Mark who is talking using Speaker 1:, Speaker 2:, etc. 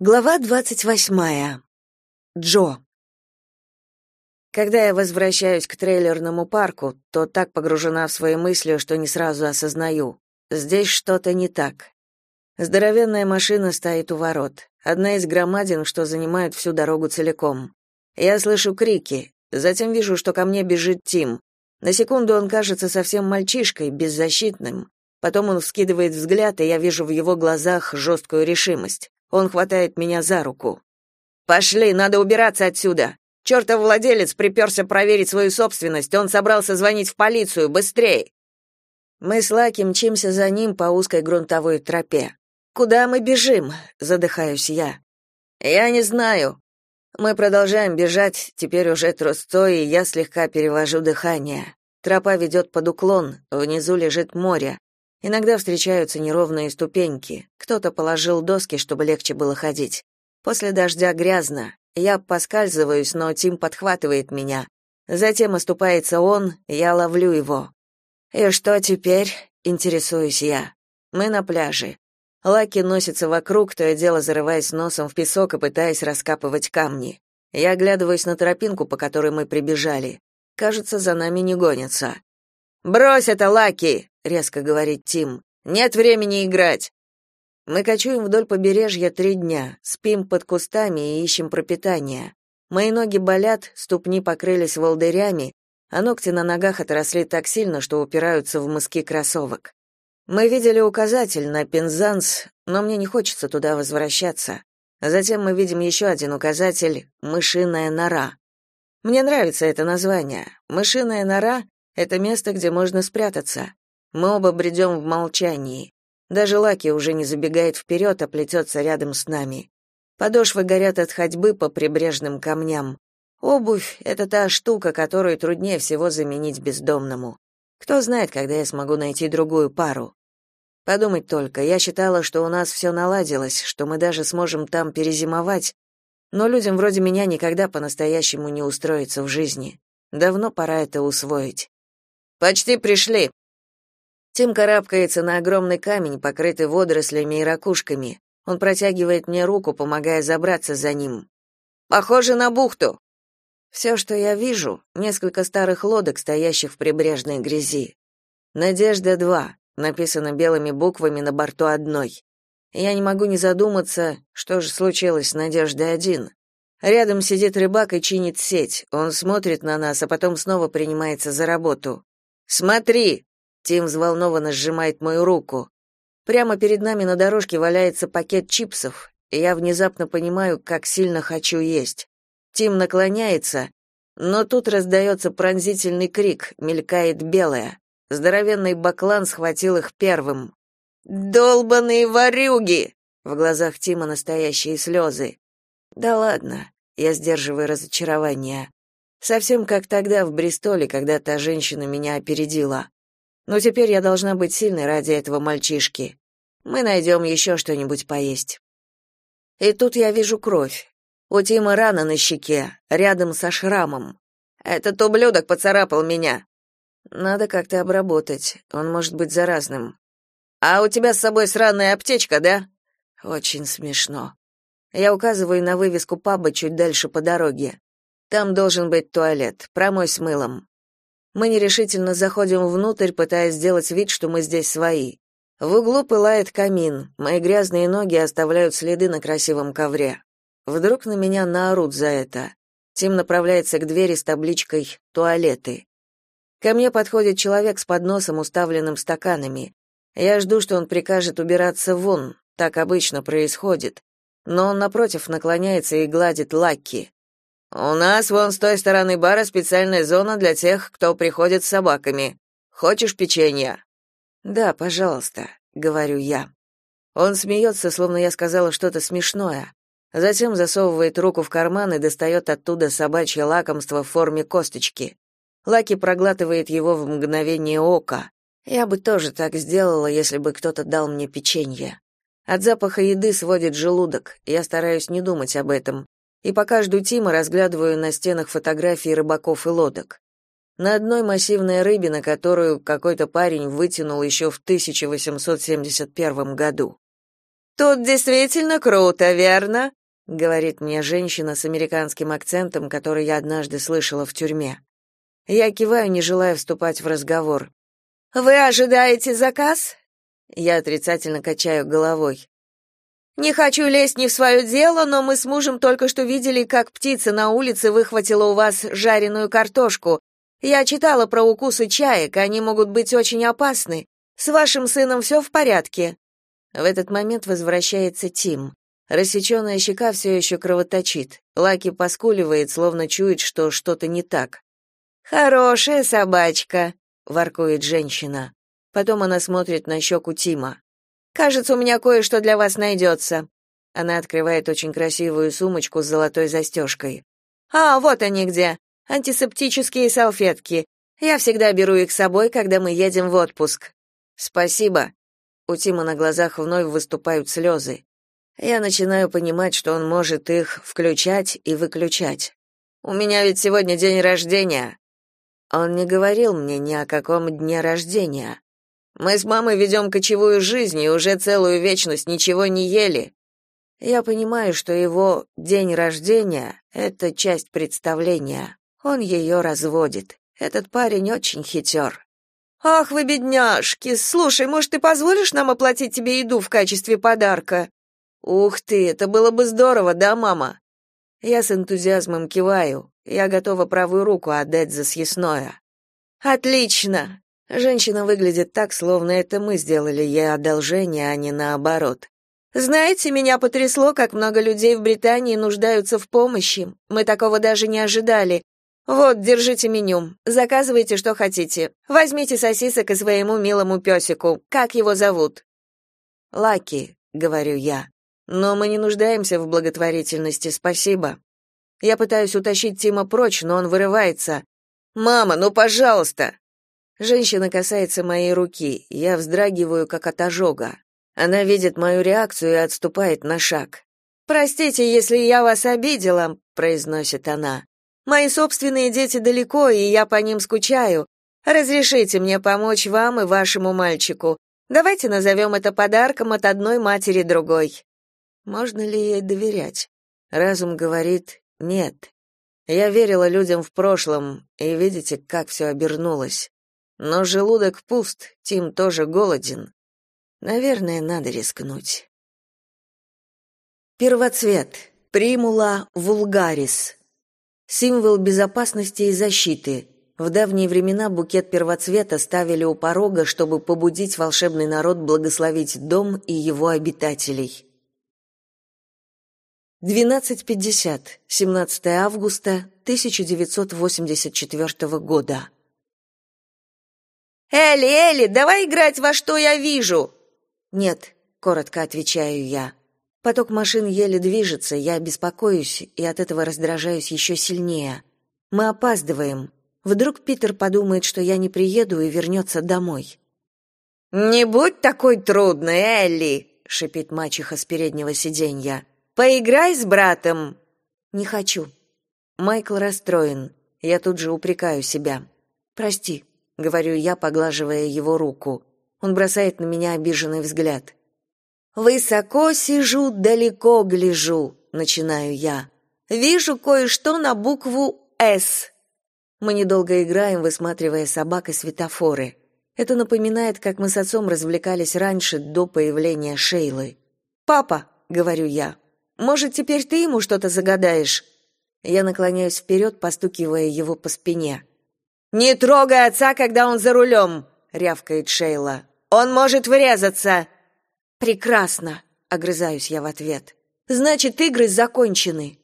Speaker 1: Глава двадцать восьмая. Джо. Когда я возвращаюсь к трейлерному парку, то так погружена в свои мысли, что не сразу осознаю. Здесь что-то не так. Здоровенная машина стоит у ворот. Одна из громадин, что занимает всю дорогу целиком. Я слышу крики. Затем вижу, что ко мне бежит Тим. На секунду он кажется совсем мальчишкой, беззащитным. Потом он вскидывает взгляд, и я вижу в его глазах жесткую решимость. Он хватает меня за руку. «Пошли, надо убираться отсюда! Чертов владелец приперся проверить свою собственность, он собрался звонить в полицию, быстрее!» Мы с Лаки мчимся за ним по узкой грунтовой тропе. «Куда мы бежим?» — задыхаюсь я. «Я не знаю». Мы продолжаем бежать, теперь уже трустой, и я слегка перевожу дыхание. Тропа ведет под уклон, внизу лежит море. Иногда встречаются неровные ступеньки. Кто-то положил доски, чтобы легче было ходить. После дождя грязно. Я поскальзываюсь, но Тим подхватывает меня. Затем оступается он, я ловлю его. «И что теперь?» — интересуюсь я. Мы на пляже. Лаки носится вокруг, то и дело зарываясь носом в песок и пытаясь раскапывать камни. Я оглядываюсь на тропинку, по которой мы прибежали. Кажется, за нами не гонятся. «Брось это, Лаки!» — резко говорит Тим. «Нет времени играть!» Мы кочуем вдоль побережья три дня, спим под кустами и ищем пропитание. Мои ноги болят, ступни покрылись волдырями, а ногти на ногах отросли так сильно, что упираются в мыски кроссовок. Мы видели указатель на Пензанс, но мне не хочется туда возвращаться. Затем мы видим еще один указатель «Мышиная нора». Мне нравится это название. «Мышиная нора» Это место, где можно спрятаться. Мы оба бредем в молчании. Даже Лаки уже не забегает вперед, а плетется рядом с нами. Подошвы горят от ходьбы по прибрежным камням. Обувь — это та штука, которую труднее всего заменить бездомному. Кто знает, когда я смогу найти другую пару. Подумать только, я считала, что у нас все наладилось, что мы даже сможем там перезимовать, но людям вроде меня никогда по-настоящему не устроиться в жизни. Давно пора это усвоить. Почти пришли. Тим карабкается на огромный камень, покрытый водорослями и ракушками. Он протягивает мне руку, помогая забраться за ним. Похоже на бухту. Все, что я вижу, несколько старых лодок, стоящих в прибрежной грязи. Надежда-2 написано белыми буквами на борту одной. Я не могу не задуматься, что же случилось с Надеждой-1. Рядом сидит рыбак и чинит сеть. Он смотрит на нас, а потом снова принимается за работу. Смотри, Тим взволнованно сжимает мою руку. Прямо перед нами на дорожке валяется пакет чипсов, и я внезапно понимаю, как сильно хочу есть. Тим наклоняется, но тут раздается пронзительный крик, мелькает белое. Здоровенный баклан схватил их первым. «Долбаные ворюги!» В глазах Тима настоящие слезы. «Да ладно», — я сдерживаю разочарование. Совсем как тогда в Бристоле, когда та женщина меня опередила. Но теперь я должна быть сильной ради этого мальчишки. Мы найдем еще что-нибудь поесть. И тут я вижу кровь. У Тима рана на щеке, рядом со шрамом. Этот ублюдок поцарапал меня. Надо как-то обработать. Он может быть заразным. А у тебя с собой сраная аптечка, да? Очень смешно. Я указываю на вывеску паба чуть дальше по дороге. Там должен быть туалет. Промой с мылом. Мы нерешительно заходим внутрь, пытаясь сделать вид, что мы здесь свои. В углу пылает камин. Мои грязные ноги оставляют следы на красивом ковре. Вдруг на меня наорут за это. Тим направляется к двери с табличкой «Туалеты». Ко мне подходит человек с подносом, уставленным стаканами. Я жду, что он прикажет убираться вон, так обычно происходит. Но он напротив наклоняется и гладит Лакки. У нас вон с той стороны бара специальная зона для тех, кто приходит с собаками. Хочешь печенья? Да, пожалуйста, говорю я. Он смеется, словно я сказала что-то смешное. Затем засовывает руку в карман и достает оттуда собачье лакомство в форме косточки. Лаки проглатывает его в мгновение ока. Я бы тоже так сделала, если бы кто-то дал мне печенье. От запаха еды сводит желудок. Я стараюсь не думать об этом и пока жду Тима, разглядываю на стенах фотографии рыбаков и лодок. На одной массивная рыбина, которую какой-то парень вытянул еще в 1871 году. Тут действительно круто, верно? говорит мне женщина с американским акцентом, который я однажды слышала в тюрьме. Я киваю, не желая вступать в разговор. Вы ожидаете заказ? Я отрицательно качаю головой. Не хочу лезть не в свое дело, но мы с мужем только что видели, как птица на улице выхватила у вас жареную картошку. Я читала про укусы чаек, они могут быть очень опасны. С вашим сыном все в порядке?» В этот момент возвращается Тим. Рассеченная щека все еще кровоточит. Лаки поскуливает, словно чует, что что-то не так. «Хорошая собачка», — воркует женщина. Потом она смотрит на щеку Тима. Кажется, у меня кое-что для вас найдется». Она открывает очень красивую сумочку с золотой застежкой. «А, вот они где. Антисептические салфетки. Я всегда беру их с собой, когда мы едем в отпуск». «Спасибо». У Тима на глазах вновь выступают слезы. Я начинаю понимать, что он может их включать и выключать. «У меня ведь сегодня день рождения». Он не говорил мне ни о каком дне рождения. Мы с мамой ведем кочевую жизнь и уже целую вечность ничего не ели. Я понимаю, что его день рождения — это часть представления. Он ее разводит. Этот парень очень хитер. «Ах вы, бедняжки! Слушай, может, ты позволишь нам оплатить тебе еду в качестве подарка?» «Ух ты, это было бы здорово, да, мама?» Я с энтузиазмом киваю. Я готова правую руку отдать за съестное. «Отлично! Женщина выглядит так, словно это мы сделали ей одолжение, а не наоборот. Знаете, меня потрясло, как много людей в Британии нуждаются в помощи. Мы такого даже не ожидали. Вот, держите меню. Заказывайте, что хотите. Возьмите сосисок и своему милому песику. Как его зовут? Лаки, говорю я. Но мы не нуждаемся в благотворительности, спасибо. Я пытаюсь утащить Тима прочь, но он вырывается. Мама, ну, пожалуйста. Женщина касается моей руки, я вздрагиваю, как от ожога. Она видит мою реакцию и отступает на шаг. «Простите, если я вас обидела», — произносит она. «Мои собственные дети далеко, и я по ним скучаю. Разрешите мне помочь вам и вашему мальчику. Давайте назовем это подарком от одной матери другой». Можно ли ей доверять? Разум говорит «нет». Я верила людям в прошлом, и видите, как все обернулось. Но желудок пуст, Тим тоже голоден. Наверное, надо рискнуть. Первоцвет. Примула вулгарис. Символ безопасности и защиты. В давние времена букет первоцвета ставили у порога, чтобы побудить волшебный народ благословить дом и его обитателей. 12.50. 17 августа 1984 года. «Элли, Элли, давай играть во что я вижу!» «Нет», — коротко отвечаю я. Поток машин еле движется, я беспокоюсь и от этого раздражаюсь еще сильнее. Мы опаздываем. Вдруг Питер подумает, что я не приеду и вернется домой. «Не будь такой трудной, Элли!» — шипит мачеха с переднего сиденья. «Поиграй с братом!» «Не хочу». Майкл расстроен. Я тут же упрекаю себя. «Прости, говорю я, поглаживая его руку. Он бросает на меня обиженный взгляд. Высоко сижу, далеко гляжу, начинаю я. Вижу кое-что на букву С. Мы недолго играем, высматривая собак и светофоры. Это напоминает, как мы с отцом развлекались раньше, до появления Шейлы. «Папа», — говорю я, — «может, теперь ты ему что-то загадаешь?» Я наклоняюсь вперед, постукивая его по спине. «Не трогай отца, когда он за рулем!» — рявкает Шейла. «Он может врезаться!» «Прекрасно!» — огрызаюсь я в ответ. «Значит, игры закончены!»